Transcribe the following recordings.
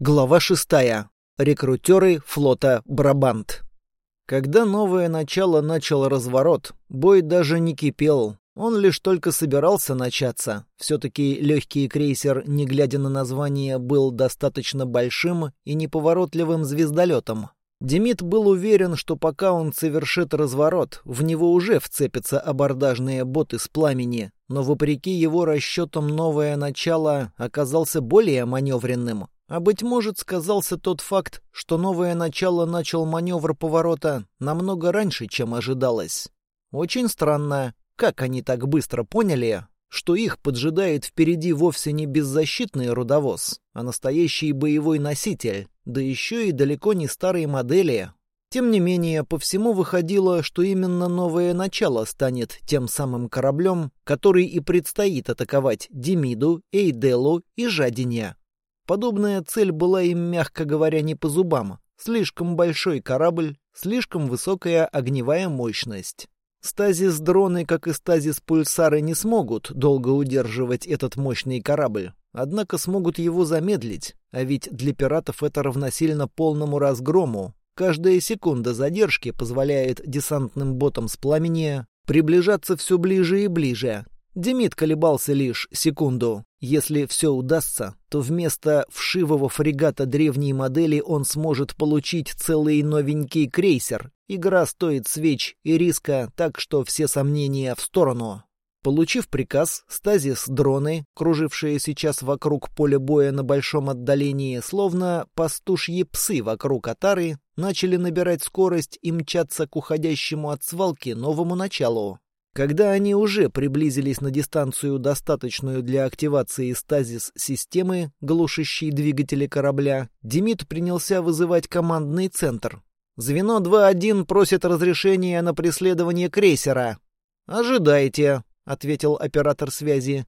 Глава шестая. Рекрутеры флота «Брабант». Когда новое начало начал разворот, бой даже не кипел. Он лишь только собирался начаться. Все-таки легкий крейсер, не глядя на название, был достаточно большим и неповоротливым звездолетом. Демид был уверен, что пока он совершит разворот, в него уже вцепятся абордажные боты с пламени, но вопреки его расчетам новое начало оказался более маневренным. А, быть может, сказался тот факт, что новое начало начал маневр поворота намного раньше, чем ожидалось. Очень странно, как они так быстро поняли, что их поджидает впереди вовсе не беззащитный рудовоз, а настоящий боевой носитель, да еще и далеко не старые модели. Тем не менее, по всему выходило, что именно новое начало станет тем самым кораблем, который и предстоит атаковать Демиду, Эйделу и Жадине. Подобная цель была им, мягко говоря, не по зубам. Слишком большой корабль, слишком высокая огневая мощность. Стазис-дроны, как и стазис-пульсары, не смогут долго удерживать этот мощный корабль. Однако смогут его замедлить, а ведь для пиратов это равносильно полному разгрому. Каждая секунда задержки позволяет десантным ботам с пламени приближаться все ближе и ближе, Демид колебался лишь секунду. Если все удастся, то вместо вшивого фрегата древней модели он сможет получить целый новенький крейсер. Игра стоит свеч и риска, так что все сомнения в сторону. Получив приказ, стазис-дроны, кружившие сейчас вокруг поля боя на большом отдалении, словно пастушьи псы вокруг отары, начали набирать скорость и мчаться к уходящему от свалки новому началу. Когда они уже приблизились на дистанцию, достаточную для активации стазис-системы, глушащей двигатели корабля, Демид принялся вызывать командный центр. «Звено 2-1 просит разрешения на преследование крейсера». «Ожидайте», — ответил оператор связи.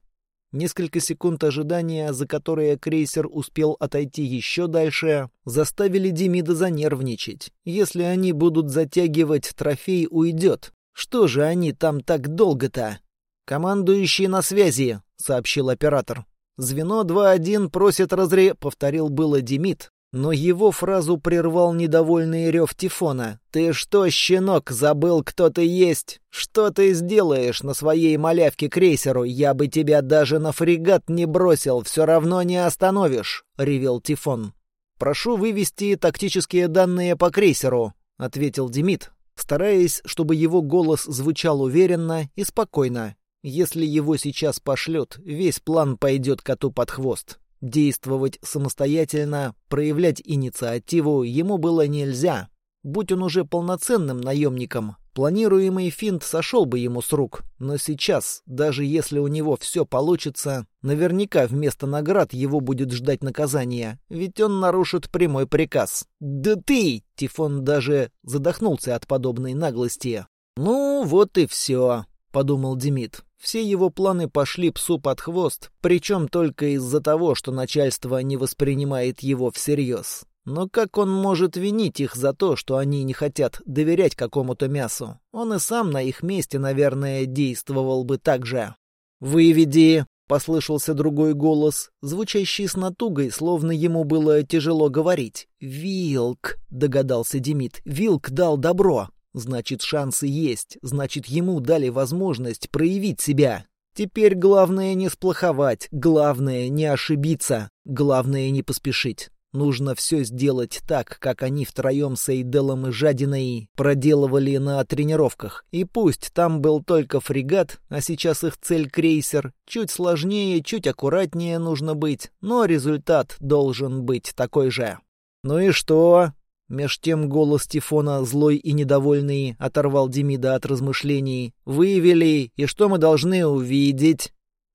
Несколько секунд ожидания, за которые крейсер успел отойти еще дальше, заставили Демида занервничать. Если они будут затягивать, трофей уйдет. Что же они там так долго-то? Командующий на связи, сообщил оператор. Звено 2-1 просит разре, повторил было Демид, но его фразу прервал недовольный рев Тифона. «Ты что, щенок, забыл, кто ты есть? Что ты сделаешь на своей малявке крейсеру? Я бы тебя даже на фрегат не бросил, все равно не остановишь», — ревел Тифон. «Прошу вывести тактические данные по крейсеру», — ответил Демид, стараясь, чтобы его голос звучал уверенно и спокойно. Если его сейчас пошлют, весь план пойдет коту под хвост. Действовать самостоятельно, проявлять инициативу ему было нельзя. Будь он уже полноценным наемником, Планируемый финт сошел бы ему с рук, но сейчас, даже если у него все получится, наверняка вместо наград его будет ждать наказание, ведь он нарушит прямой приказ. «Да ты!» — Тифон даже задохнулся от подобной наглости. «Ну, вот и все», — подумал Демид. Все его планы пошли псу под хвост, причем только из-за того, что начальство не воспринимает его всерьез. Но как он может винить их за то, что они не хотят доверять какому-то мясу? Он и сам на их месте, наверное, действовал бы так же. «Выведи!» — послышался другой голос, звучащий с натугой, словно ему было тяжело говорить. «Вилк!» — догадался Демид. «Вилк дал добро. Значит, шансы есть. Значит, ему дали возможность проявить себя. Теперь главное не сплоховать, главное не ошибиться, главное не поспешить. Нужно все сделать так, как они втроем с Эйделом и Жадиной проделывали на тренировках. И пусть там был только фрегат, а сейчас их цель крейсер, чуть сложнее, чуть аккуратнее нужно быть, но результат должен быть такой же. «Ну и что?» Меж тем голос Тифона, злой и недовольный, оторвал Демида от размышлений. «Вывели, и что мы должны увидеть?»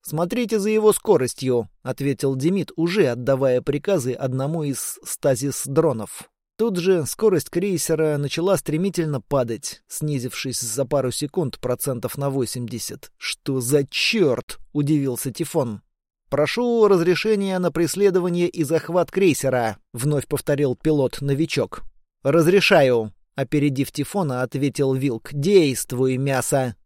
«Смотрите за его скоростью», — ответил Демид, уже отдавая приказы одному из стазис-дронов. Тут же скорость крейсера начала стремительно падать, снизившись за пару секунд процентов на 80. «Что за черт?» — удивился Тифон. «Прошу разрешения на преследование и захват крейсера», — вновь повторил пилот-новичок. «Разрешаю», — опередив Тифона, ответил Вилк. «Действуй, мясо!»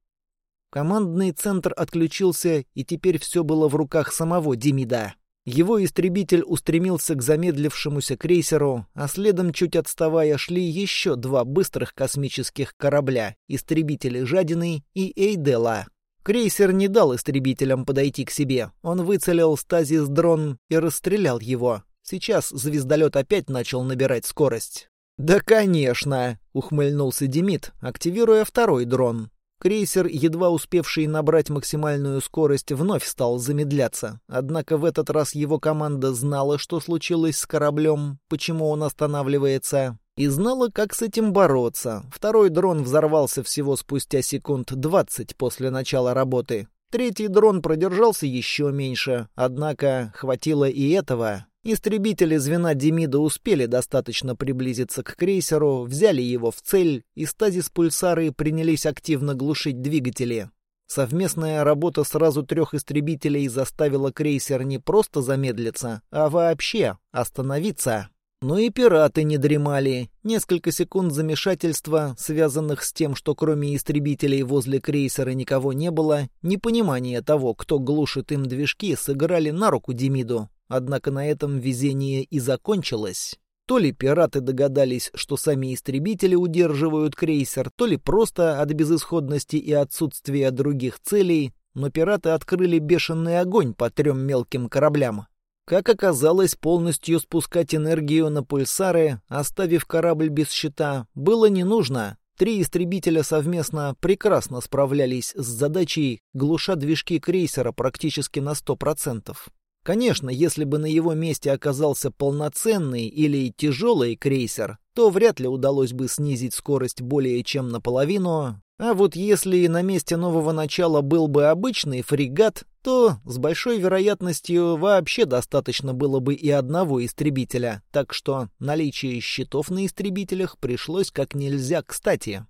Командный центр отключился, и теперь все было в руках самого Демида. Его истребитель устремился к замедлившемуся крейсеру, а следом, чуть отставая, шли еще два быстрых космических корабля — истребители «Жадины» и «Эйдела». Крейсер не дал истребителям подойти к себе. Он выцелил стазис-дрон и расстрелял его. Сейчас звездолет опять начал набирать скорость. «Да, конечно!» — ухмыльнулся Демид, активируя второй дрон. Крейсер, едва успевший набрать максимальную скорость, вновь стал замедляться. Однако в этот раз его команда знала, что случилось с кораблем, почему он останавливается, и знала, как с этим бороться. Второй дрон взорвался всего спустя секунд 20 после начала работы. Третий дрон продержался еще меньше, однако хватило и этого. Истребители звена Демида успели достаточно приблизиться к крейсеру, взяли его в цель, и стазис-пульсары принялись активно глушить двигатели. Совместная работа сразу трех истребителей заставила крейсер не просто замедлиться, а вообще остановиться. Но и пираты не дремали. Несколько секунд замешательства, связанных с тем, что кроме истребителей возле крейсера никого не было, непонимание того, кто глушит им движки, сыграли на руку Демиду. Однако на этом везение и закончилось. То ли пираты догадались, что сами истребители удерживают крейсер, то ли просто от безысходности и отсутствия других целей, но пираты открыли бешеный огонь по трем мелким кораблям. Как оказалось, полностью спускать энергию на пульсары, оставив корабль без щита, было не нужно. Три истребителя совместно прекрасно справлялись с задачей, глуша движки крейсера практически на сто процентов. Конечно, если бы на его месте оказался полноценный или тяжелый крейсер, то вряд ли удалось бы снизить скорость более чем наполовину, а вот если на месте нового начала был бы обычный фрегат, то с большой вероятностью вообще достаточно было бы и одного истребителя, так что наличие щитов на истребителях пришлось как нельзя кстати.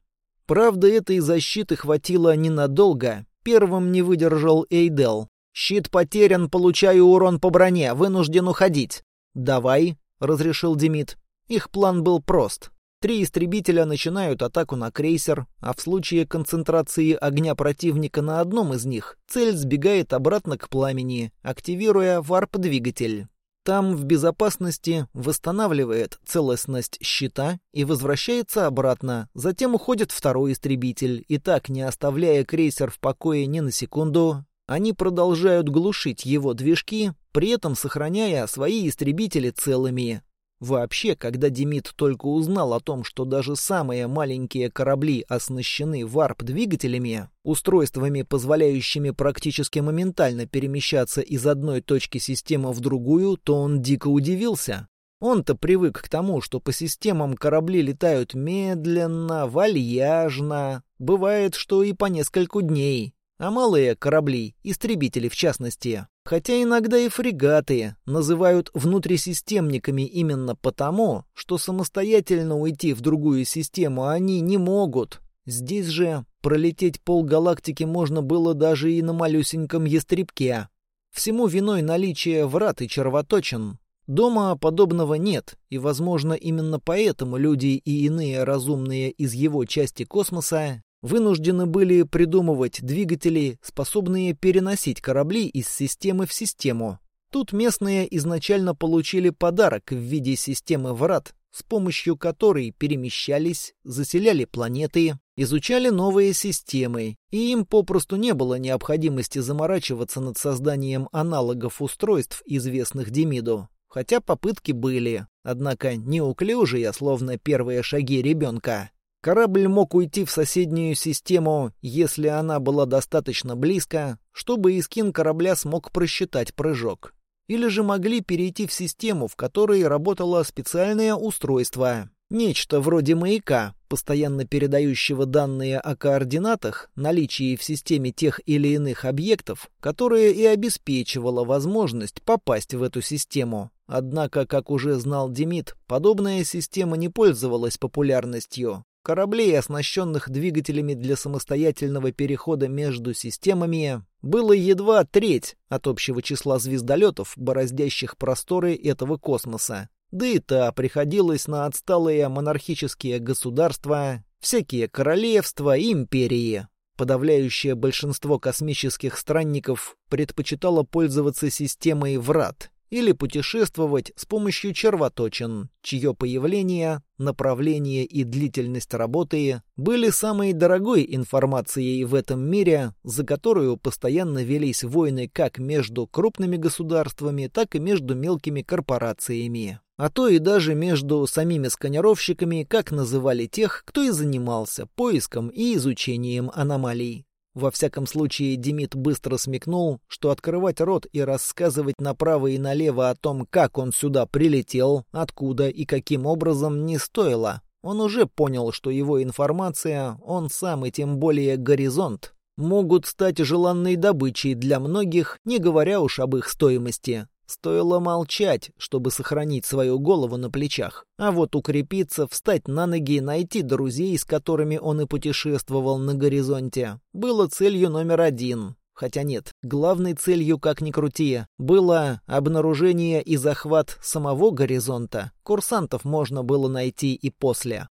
Правда, этой защиты хватило ненадолго. Первым не выдержал Эйдел, «Щит потерян, получаю урон по броне, вынужден уходить». «Давай», — разрешил Демид. Их план был прост. Три истребителя начинают атаку на крейсер, а в случае концентрации огня противника на одном из них цель сбегает обратно к пламени, активируя варп-двигатель. Там в безопасности восстанавливает целостность щита и возвращается обратно. Затем уходит второй истребитель, и так, не оставляя крейсер в покое ни на секунду, они продолжают глушить его движки, при этом сохраняя свои истребители целыми. Вообще, когда Демид только узнал о том, что даже самые маленькие корабли оснащены варп-двигателями, устройствами, позволяющими практически моментально перемещаться из одной точки системы в другую, то он дико удивился. Он-то привык к тому, что по системам корабли летают медленно, вальяжно, бывает, что и по нескольку дней а малые корабли, истребители в частности, хотя иногда и фрегаты, называют внутрисистемниками именно потому, что самостоятельно уйти в другую систему они не могут. Здесь же пролететь полгалактики можно было даже и на малюсеньком ястребке. Всему виной наличие врат и червоточин. Дома подобного нет, и, возможно, именно поэтому люди и иные разумные из его части космоса вынуждены были придумывать двигатели, способные переносить корабли из системы в систему. Тут местные изначально получили подарок в виде системы врат, с помощью которой перемещались, заселяли планеты, изучали новые системы, и им попросту не было необходимости заморачиваться над созданием аналогов устройств, известных Демиду. Хотя попытки были, однако неуклюжие, словно первые шаги ребенка. Корабль мог уйти в соседнюю систему, если она была достаточно близко, чтобы Искин корабля смог просчитать прыжок. Или же могли перейти в систему, в которой работало специальное устройство. Нечто вроде маяка, постоянно передающего данные о координатах, наличии в системе тех или иных объектов, которое и обеспечивало возможность попасть в эту систему. Однако, как уже знал Демид, подобная система не пользовалась популярностью. Кораблей, оснащенных двигателями для самостоятельного перехода между системами, было едва треть от общего числа звездолетов, бороздящих просторы этого космоса. Да и та приходилось на отсталые монархические государства, всякие королевства и империи. Подавляющее большинство космических странников предпочитало пользоваться системой врат, или путешествовать с помощью червоточин, чье появление, направление и длительность работы были самой дорогой информацией в этом мире, за которую постоянно велись войны как между крупными государствами, так и между мелкими корпорациями. А то и даже между самими сканировщиками, как называли тех, кто и занимался поиском и изучением аномалий. Во всяком случае, Демид быстро смекнул, что открывать рот и рассказывать направо и налево о том, как он сюда прилетел, откуда и каким образом, не стоило. Он уже понял, что его информация, он сам и тем более горизонт, могут стать желанной добычей для многих, не говоря уж об их стоимости. Стоило молчать, чтобы сохранить свою голову на плечах. А вот укрепиться, встать на ноги и найти друзей, с которыми он и путешествовал на горизонте, было целью номер один. Хотя нет, главной целью, как ни крути, было обнаружение и захват самого горизонта. Курсантов можно было найти и после.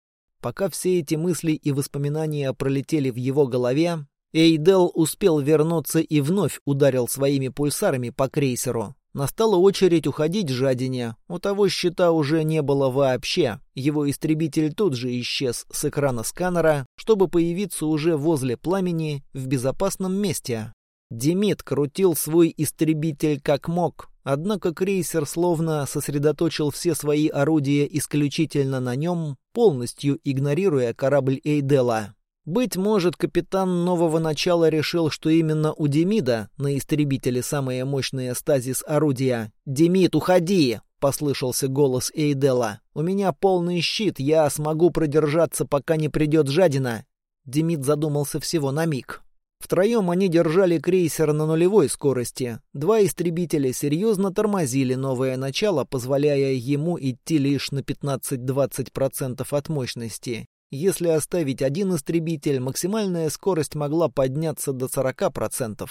Пока все эти мысли и воспоминания пролетели в его голове, Эйдел успел вернуться и вновь ударил своими пульсарами по крейсеру. Настала очередь уходить жадине. У того щита уже не было вообще. Его истребитель тут же исчез с экрана сканера, чтобы появиться уже возле пламени в безопасном месте. Демид крутил свой истребитель как мог, однако крейсер словно сосредоточил все свои орудия исключительно на нем, полностью игнорируя корабль Эйдела. Быть может, капитан нового начала решил, что именно у Демида на истребителе самые мощные стазис-орудия. «Демид, уходи!» — послышался голос Эйдела. «У меня полный щит, я смогу продержаться, пока не придет жадина». Демид задумался всего на миг. Втроем они держали крейсер на нулевой скорости. Два истребителя серьезно тормозили новое начало, позволяя ему идти лишь на 15-20% от мощности. Если оставить один истребитель, максимальная скорость могла подняться до 40%.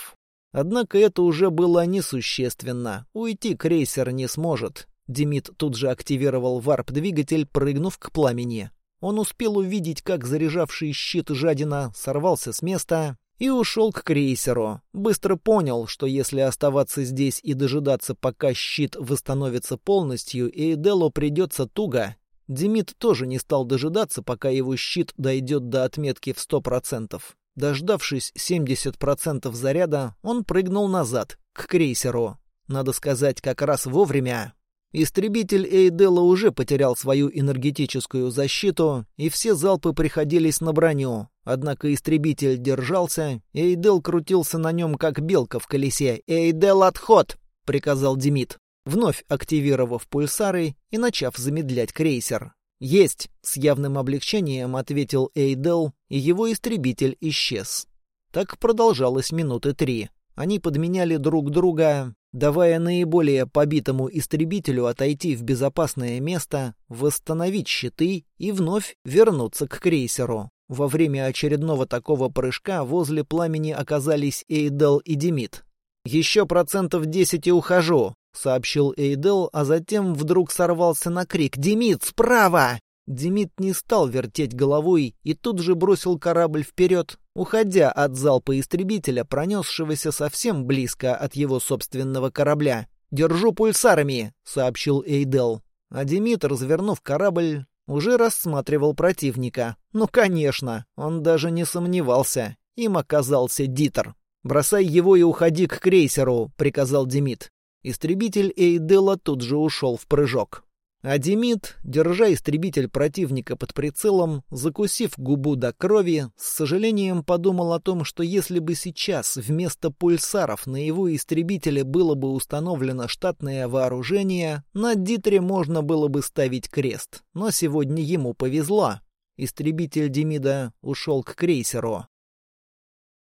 Однако это уже было несущественно. Уйти крейсер не сможет. Демид тут же активировал варп-двигатель, прыгнув к пламени. Он успел увидеть, как заряжавший щит жадина сорвался с места и ушел к крейсеру. Быстро понял, что если оставаться здесь и дожидаться, пока щит восстановится полностью, Эйделу придется туго, Демид тоже не стал дожидаться, пока его щит дойдет до отметки в 100%. Дождавшись 70% заряда, он прыгнул назад, к крейсеру. Надо сказать, как раз вовремя. Истребитель Эйдела уже потерял свою энергетическую защиту, и все залпы приходились на броню. Однако истребитель держался, Эйдел крутился на нем, как белка в колесе. «Эйдел, отход!» — приказал Демид вновь активировав пульсары и начав замедлять крейсер. «Есть!» — с явным облегчением ответил Эйдел, и его истребитель исчез. Так продолжалось минуты три. Они подменяли друг друга, давая наиболее побитому истребителю отойти в безопасное место, восстановить щиты и вновь вернуться к крейсеру. Во время очередного такого прыжка возле пламени оказались Эйдел и Демид. «Еще процентов десять и ухожу», — сообщил Эйдел, а затем вдруг сорвался на крик «Демид, справа!». Демид не стал вертеть головой и тут же бросил корабль вперед, уходя от залпа истребителя, пронесшегося совсем близко от его собственного корабля. «Держу пульсарами», — сообщил Эйдел. А Демид, развернув корабль, уже рассматривал противника. Ну, конечно, он даже не сомневался. Им оказался Дитер. «Бросай его и уходи к крейсеру», — приказал Демид. Истребитель Эйдела тут же ушел в прыжок. А Демид, держа истребитель противника под прицелом, закусив губу до крови, с сожалением подумал о том, что если бы сейчас вместо пульсаров на его истребителе было бы установлено штатное вооружение, на Дитре можно было бы ставить крест. Но сегодня ему повезло. Истребитель Демида ушел к крейсеру.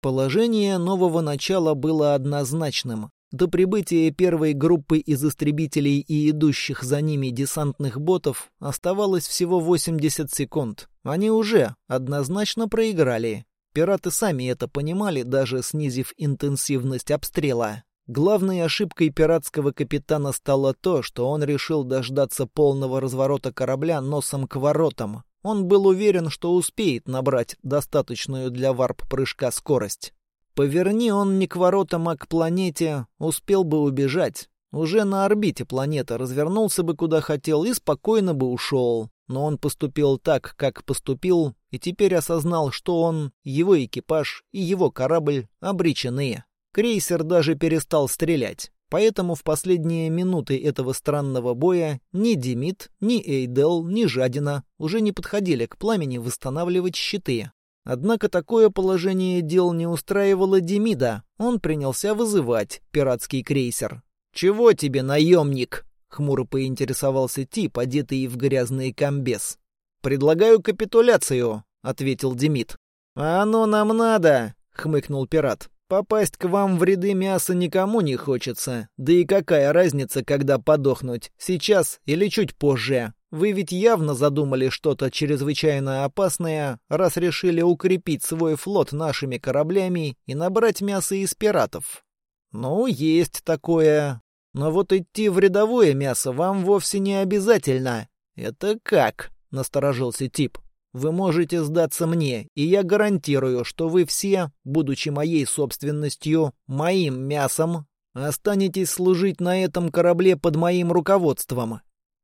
Положение нового начала было однозначным. До прибытия первой группы из истребителей и идущих за ними десантных ботов оставалось всего 80 секунд. Они уже однозначно проиграли. Пираты сами это понимали, даже снизив интенсивность обстрела. Главной ошибкой пиратского капитана стало то, что он решил дождаться полного разворота корабля носом к воротам, он был уверен, что успеет набрать достаточную для варп-прыжка скорость. Поверни он не к воротам, а к планете, успел бы убежать. Уже на орбите планеты развернулся бы куда хотел и спокойно бы ушел. Но он поступил так, как поступил, и теперь осознал, что он, его экипаж и его корабль обречены. Крейсер даже перестал стрелять. Поэтому в последние минуты этого странного боя ни Демид, ни Эйдел, ни Жадина уже не подходили к пламени восстанавливать щиты. Однако такое положение дел не устраивало Демида. Он принялся вызывать пиратский крейсер. «Чего тебе, наемник?» — хмуро поинтересовался тип, одетый в грязный комбез. «Предлагаю капитуляцию», — ответил Демид. «А оно нам надо», — хмыкнул пират. Попасть к вам в ряды мяса никому не хочется. Да и какая разница, когда подохнуть, сейчас или чуть позже? Вы ведь явно задумали что-то чрезвычайно опасное, раз решили укрепить свой флот нашими кораблями и набрать мясо из пиратов. Ну, есть такое. Но вот идти в рядовое мясо вам вовсе не обязательно. Это как? Насторожился тип. Вы можете сдаться мне, и я гарантирую, что вы все, будучи моей собственностью, моим мясом, останетесь служить на этом корабле под моим руководством.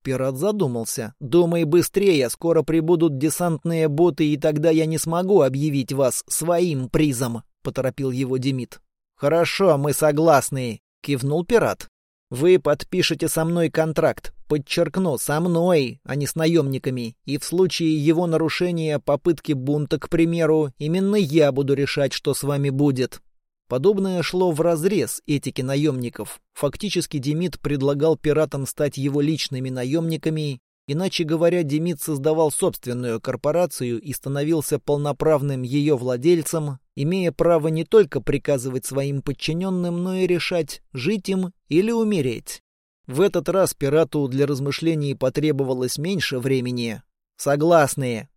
Пират задумался. «Думай быстрее, скоро прибудут десантные боты, и тогда я не смогу объявить вас своим призом», — поторопил его Демид. «Хорошо, мы согласны», — кивнул пират. Вы подпишете со мной контракт, подчеркну, со мной, а не с наемниками, и в случае его нарушения попытки бунта, к примеру, именно я буду решать, что с вами будет. Подобное шло вразрез этики наемников. Фактически Демид предлагал пиратам стать его личными наемниками Иначе говоря, Демид создавал собственную корпорацию и становился полноправным ее владельцем, имея право не только приказывать своим подчиненным, но и решать, жить им или умереть. В этот раз пирату для размышлений потребовалось меньше времени. Согласные.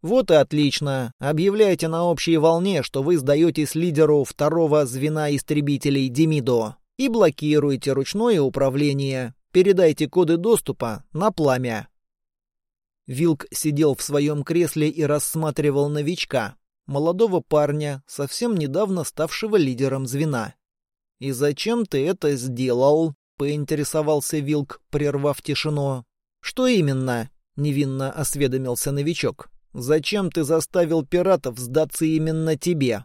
Вот и отлично. Объявляйте на общей волне, что вы сдаетесь лидеру второго звена истребителей Демидо и блокируете ручное управление. Передайте коды доступа на пламя. Вилк сидел в своем кресле и рассматривал новичка, молодого парня, совсем недавно ставшего лидером звена. «И зачем ты это сделал?» — поинтересовался Вилк, прервав тишину. «Что именно?» — невинно осведомился новичок. «Зачем ты заставил пиратов сдаться именно тебе?»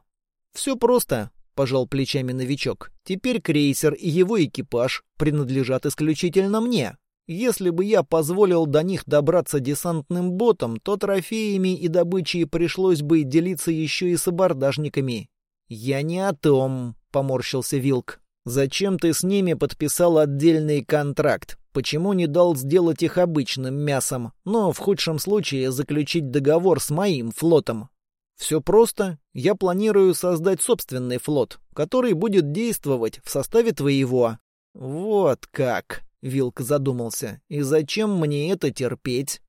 «Все просто», — пожал плечами новичок. «Теперь крейсер и его экипаж принадлежат исключительно мне. Если бы я позволил до них добраться десантным ботом, то трофеями и добычей пришлось бы делиться еще и с абордажниками. «Я не о том», — поморщился Вилк. «Зачем ты с ними подписал отдельный контракт? Почему не дал сделать их обычным мясом, но в худшем случае заключить договор с моим флотом?» «Все просто. Я планирую создать собственный флот, который будет действовать в составе твоего». «Вот как!» Вилк задумался. «И зачем мне это терпеть?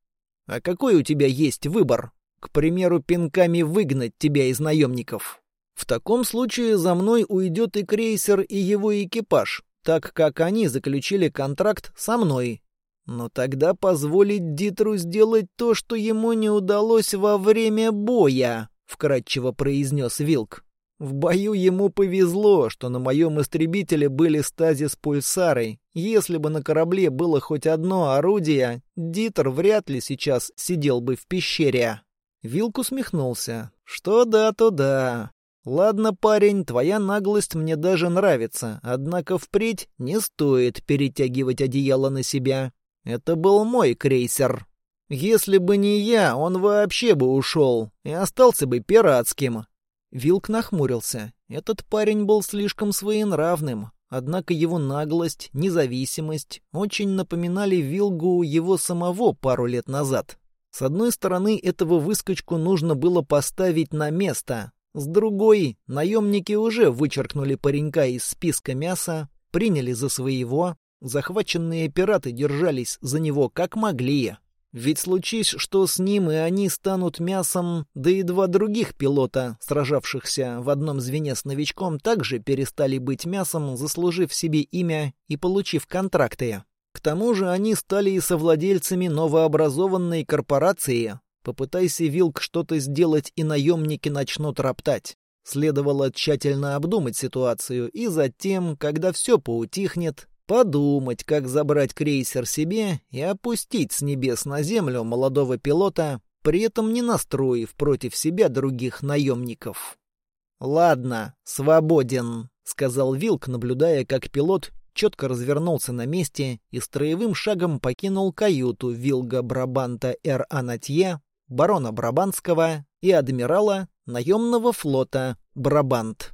А какой у тебя есть выбор? К примеру, пинками выгнать тебя из наемников. В таком случае за мной уйдет и крейсер, и его экипаж, так как они заключили контракт со мной. Но тогда позволить Дитру сделать то, что ему не удалось во время боя», — вкратчиво произнес Вилк. В бою ему повезло, что на моем истребителе были стазис-пульсары. Если бы на корабле было хоть одно орудие, Дитер вряд ли сейчас сидел бы в пещере. Вилк усмехнулся. Что да, то да. Ладно, парень, твоя наглость мне даже нравится, однако впредь не стоит перетягивать одеяло на себя. Это был мой крейсер. Если бы не я, он вообще бы ушел и остался бы пиратским. Вилк нахмурился. Этот парень был слишком своенравным, однако его наглость, независимость очень напоминали Вилгу его самого пару лет назад. С одной стороны, этого выскочку нужно было поставить на место. С другой, наемники уже вычеркнули паренька из списка мяса, приняли за своего, захваченные пираты держались за него как могли. Ведь случись, что с ним и они станут мясом, да и два других пилота, сражавшихся в одном звене с новичком, также перестали быть мясом, заслужив себе имя и получив контракты. К тому же они стали и совладельцами новообразованной корпорации. Попытайся, Вилк, что-то сделать, и наемники начнут роптать. Следовало тщательно обдумать ситуацию, и затем, когда все поутихнет, Подумать, как забрать крейсер себе и опустить с небес на землю молодого пилота, при этом не настроив против себя других наемников. «Ладно, свободен», — сказал Вилк, наблюдая, как пилот четко развернулся на месте и строевым шагом покинул каюту Вилга Брабанта Р. Анатье, барона Брабанского и адмирала наемного флота Брабант.